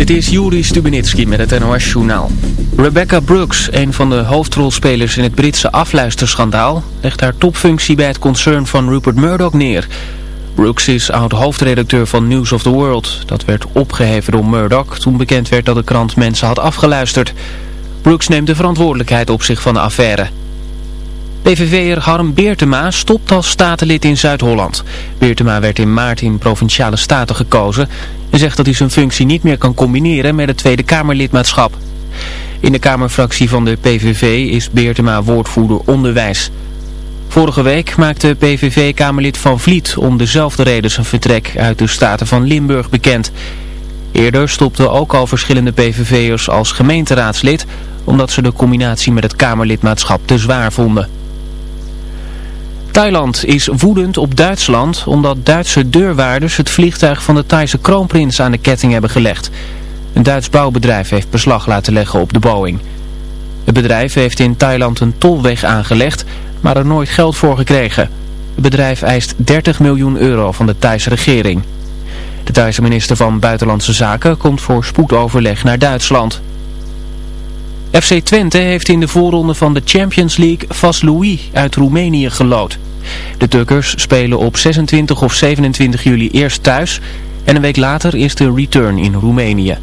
Dit is Juri Stubenitski met het NOS-journaal. Rebecca Brooks, een van de hoofdrolspelers in het Britse afluisterschandaal, legt haar topfunctie bij het concern van Rupert Murdoch neer. Brooks is oud-hoofdredacteur van News of the World. Dat werd opgeheven door Murdoch toen bekend werd dat de krant mensen had afgeluisterd. Brooks neemt de verantwoordelijkheid op zich van de affaire. PVV'er Harm Beertema stopt als statenlid in Zuid-Holland. Beertema werd in maart in Provinciale Staten gekozen en zegt dat hij zijn functie niet meer kan combineren met het Tweede Kamerlidmaatschap. In de Kamerfractie van de PVV is Beertema woordvoerder onderwijs. Vorige week maakte PVV-Kamerlid Van Vliet om dezelfde reden zijn vertrek uit de Staten van Limburg bekend. Eerder stopten ook al verschillende PVV'ers als gemeenteraadslid omdat ze de combinatie met het Kamerlidmaatschap te zwaar vonden. Thailand is woedend op Duitsland omdat Duitse deurwaarders het vliegtuig van de Thaise kroonprins aan de ketting hebben gelegd. Een Duits bouwbedrijf heeft beslag laten leggen op de Boeing. Het bedrijf heeft in Thailand een tolweg aangelegd, maar er nooit geld voor gekregen. Het bedrijf eist 30 miljoen euro van de Thaise regering. De Thaise minister van Buitenlandse Zaken komt voor spoedoverleg naar Duitsland. FC Twente heeft in de voorronde van de Champions League Vaslui uit Roemenië gelood. De Tukkers spelen op 26 of 27 juli eerst thuis en een week later is de return in Roemenië.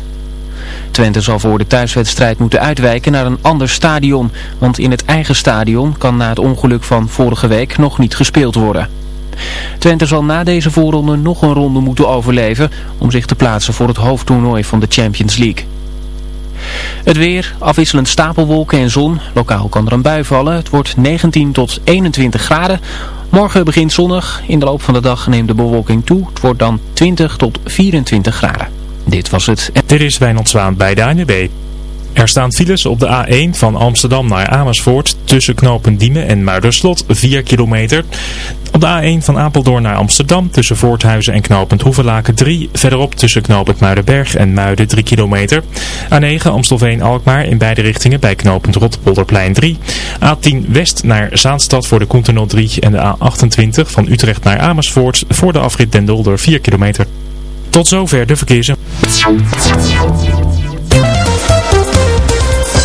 Twente zal voor de thuiswedstrijd moeten uitwijken naar een ander stadion, want in het eigen stadion kan na het ongeluk van vorige week nog niet gespeeld worden. Twente zal na deze voorronde nog een ronde moeten overleven om zich te plaatsen voor het hoofdtoernooi van de Champions League. Het weer, afwisselend stapelwolken en zon. Lokaal kan er een bui vallen. Het wordt 19 tot 21 graden. Morgen begint zonnig. In de loop van de dag neemt de bewolking toe. Het wordt dan 20 tot 24 graden. Dit was het. Dit is Wijnand bij de ANWB. Er staan files op de A1 van Amsterdam naar Amersfoort tussen knopen Diemen en Muiderslot 4 kilometer. Op de A1 van Apeldoorn naar Amsterdam tussen Voorthuizen en knooppunt Hoevelaken 3. Verderop tussen knooppunt Muidenberg en Muiden 3 kilometer. A9 Amstelveen-Alkmaar in beide richtingen bij knooppunt Rotterpolderplein 3. A10 West naar Zaanstad voor de Koentenol 3 en de A28 van Utrecht naar Amersfoort voor de afrit Den Dolder 4 kilometer. Tot zover de verkeersen.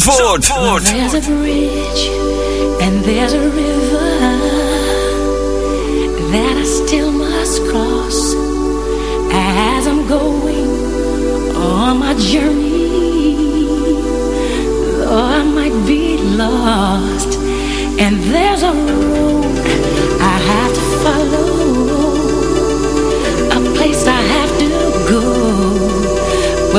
Zandvoort. Zandvoort. There's a bridge and there's a river that I still must cross as I'm going on my journey. Though I might be lost, and there's a road I have to follow, a place I have to go.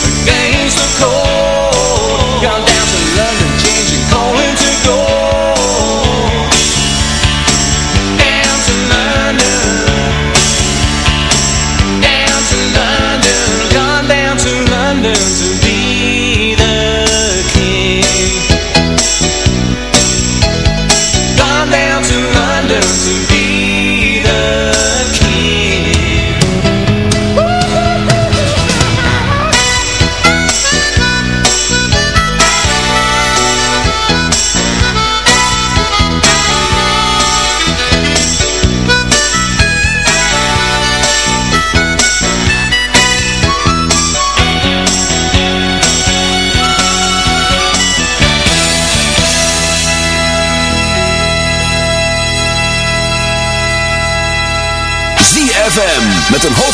again.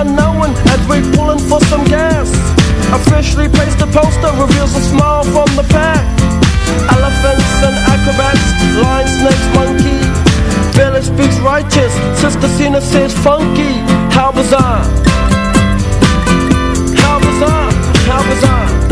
unknown as we pulling for some gas. Officially placed the poster reveals a smile from the pack. Elephants and acrobats, lion, snakes, monkey. Village speaks righteous, Sister Cena says funky. How bizarre! How bizarre! How bizarre!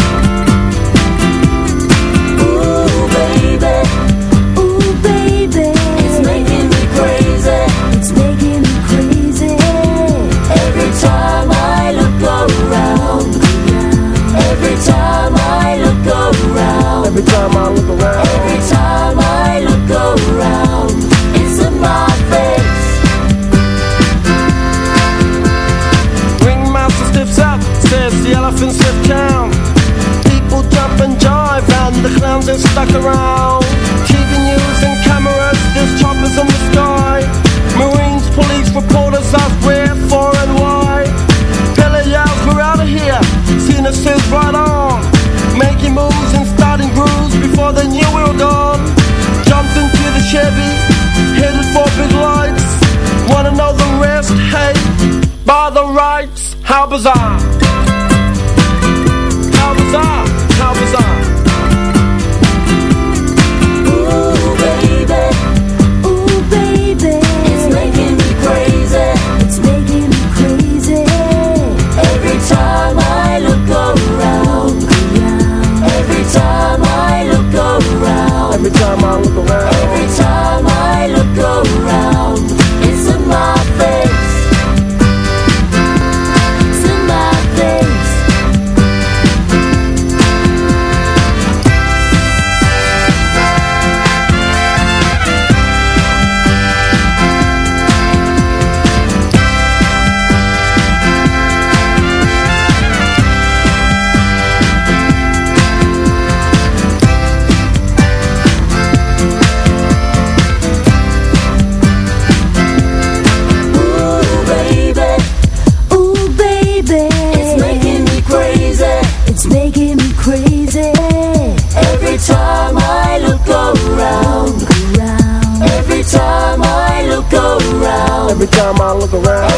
was on. time I look around,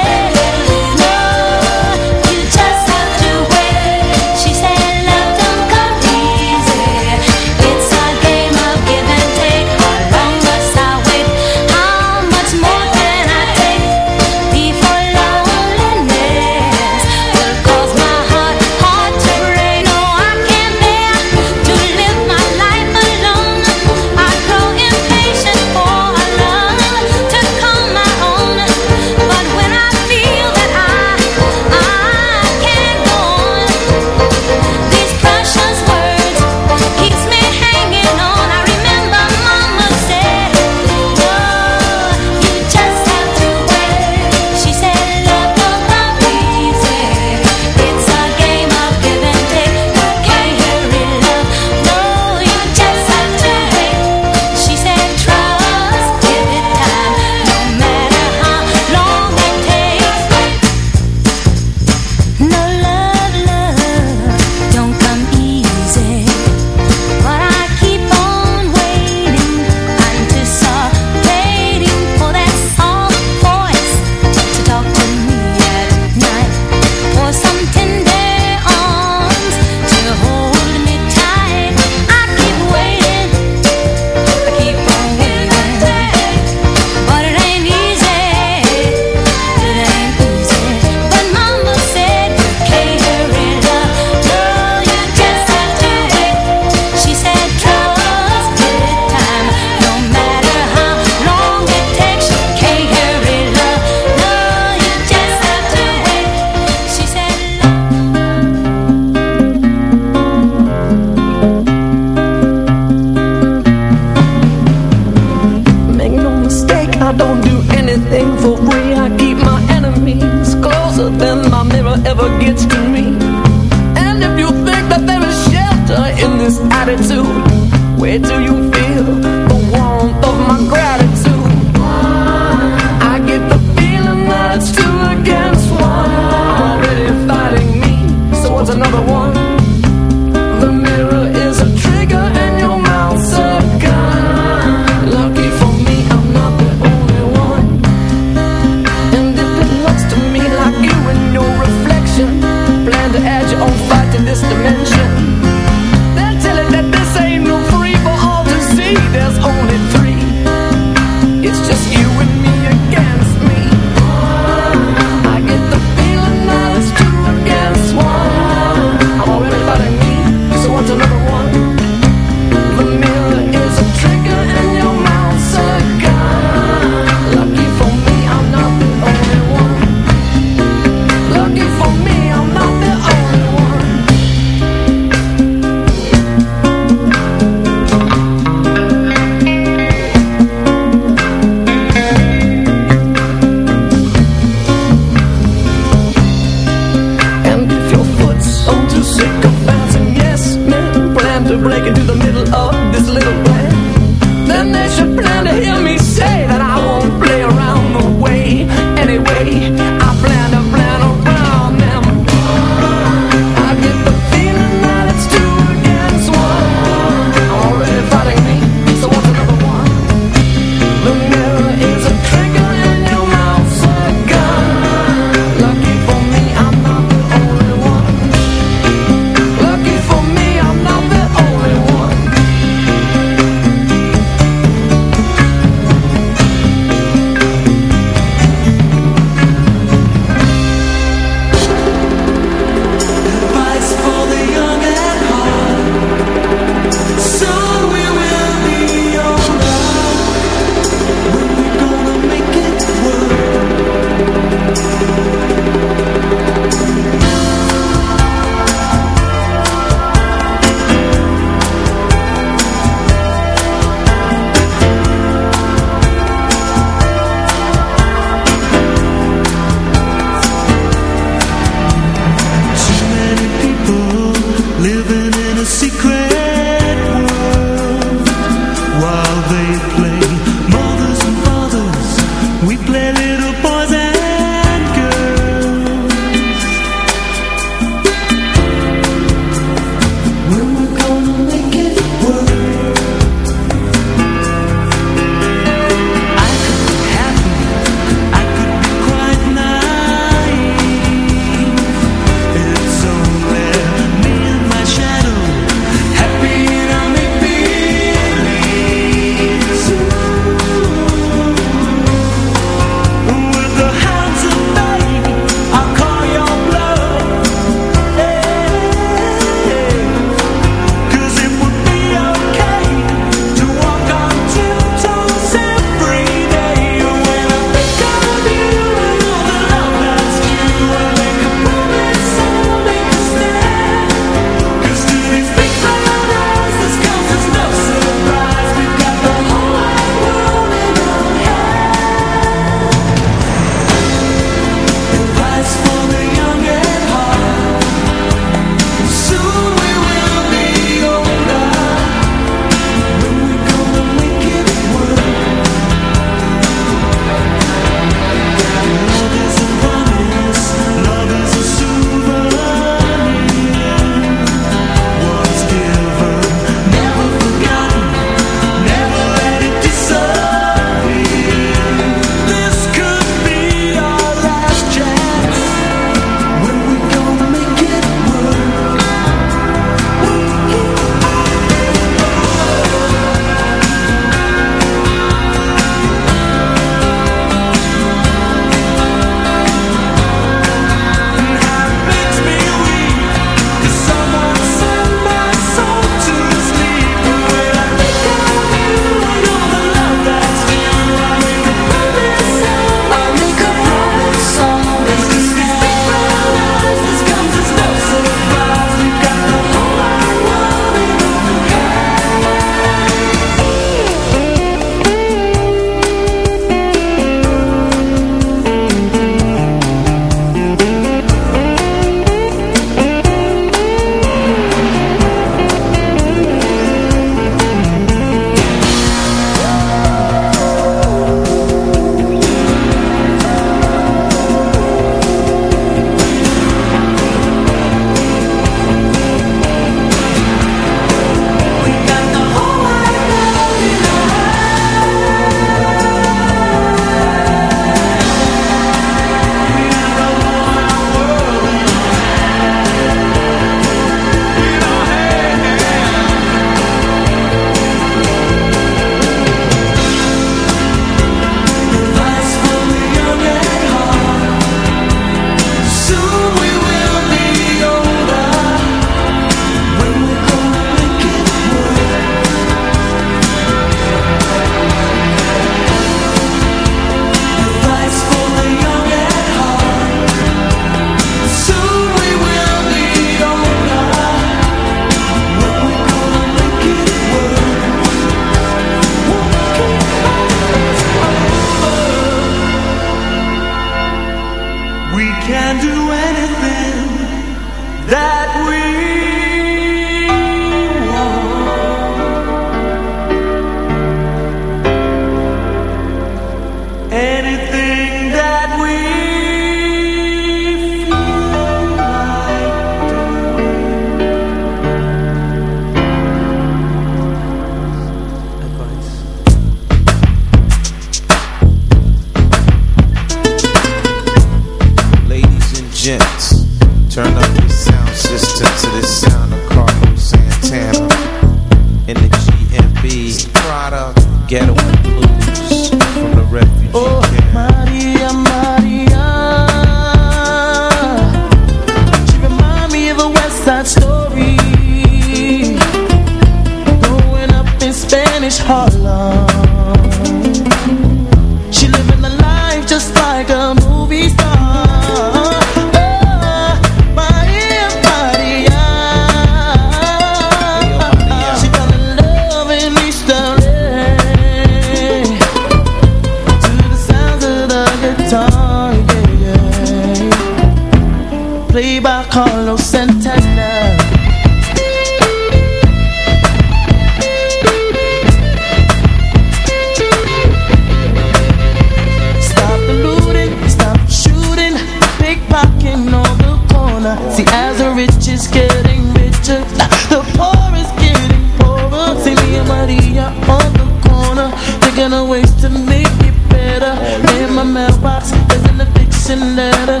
Mailbox, there's an eviction letter.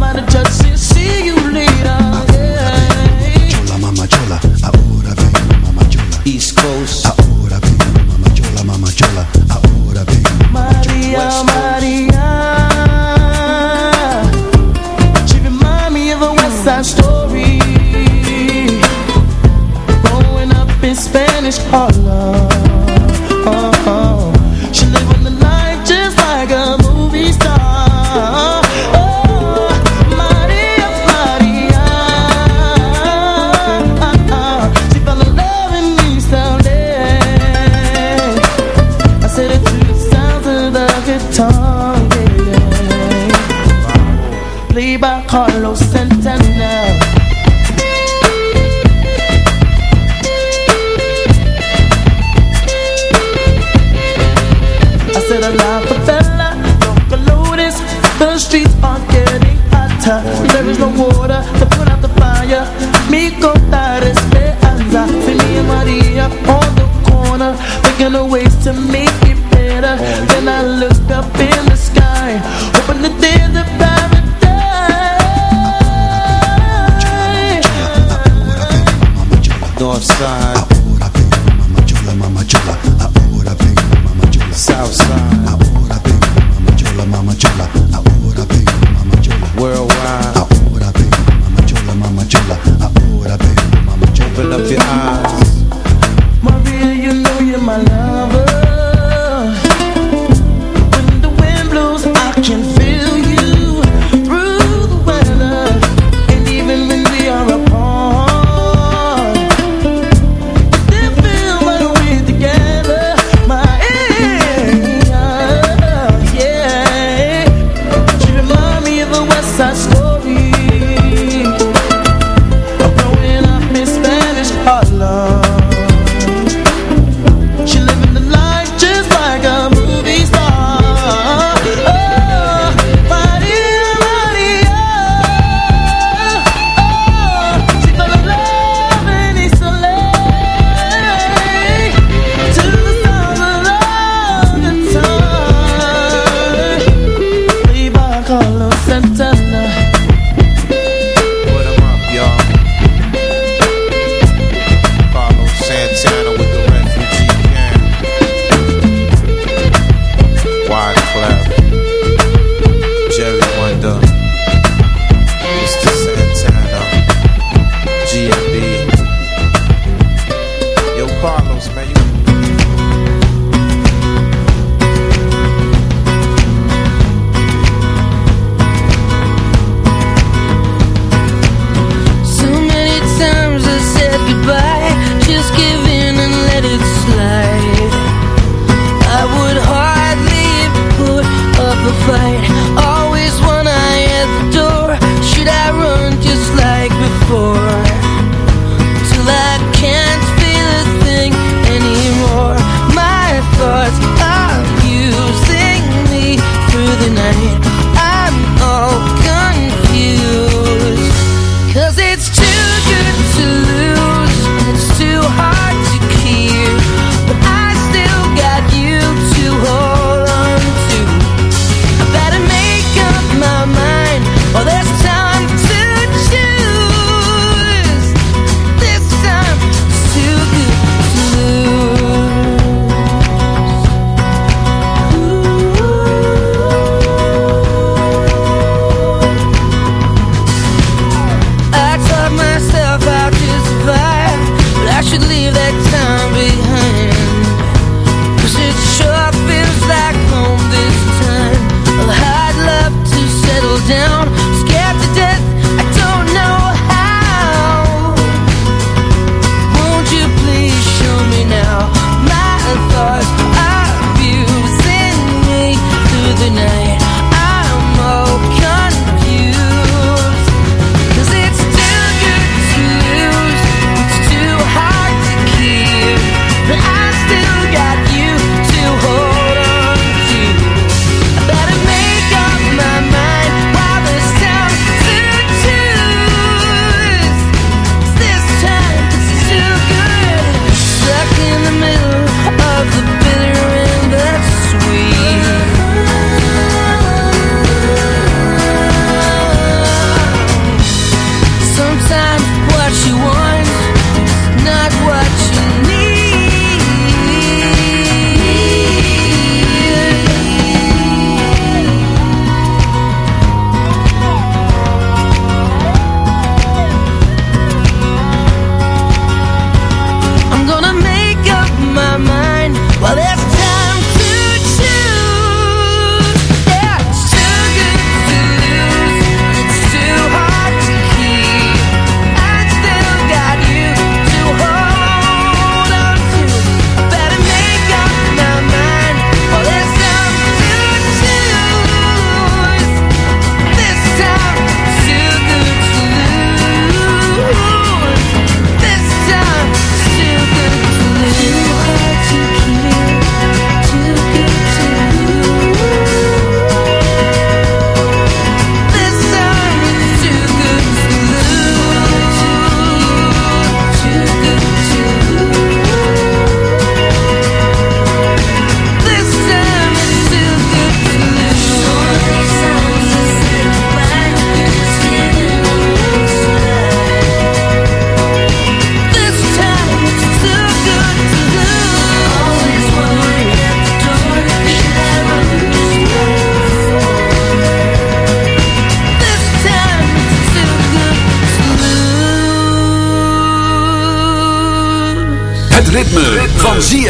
By the judge,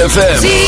ZFM.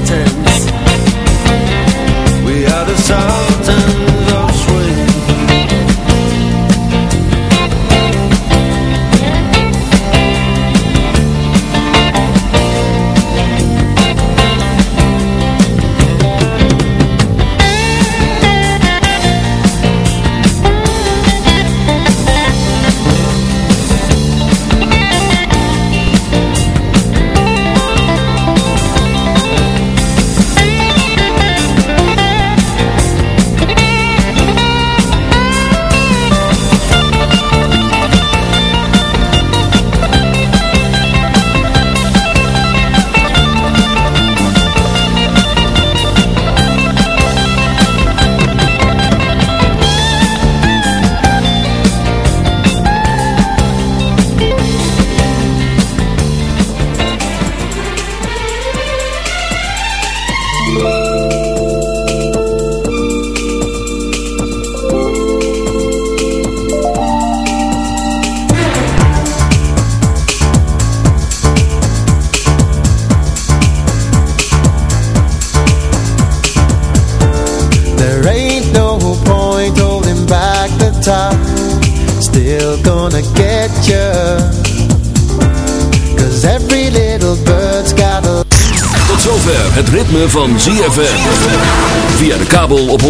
mountain.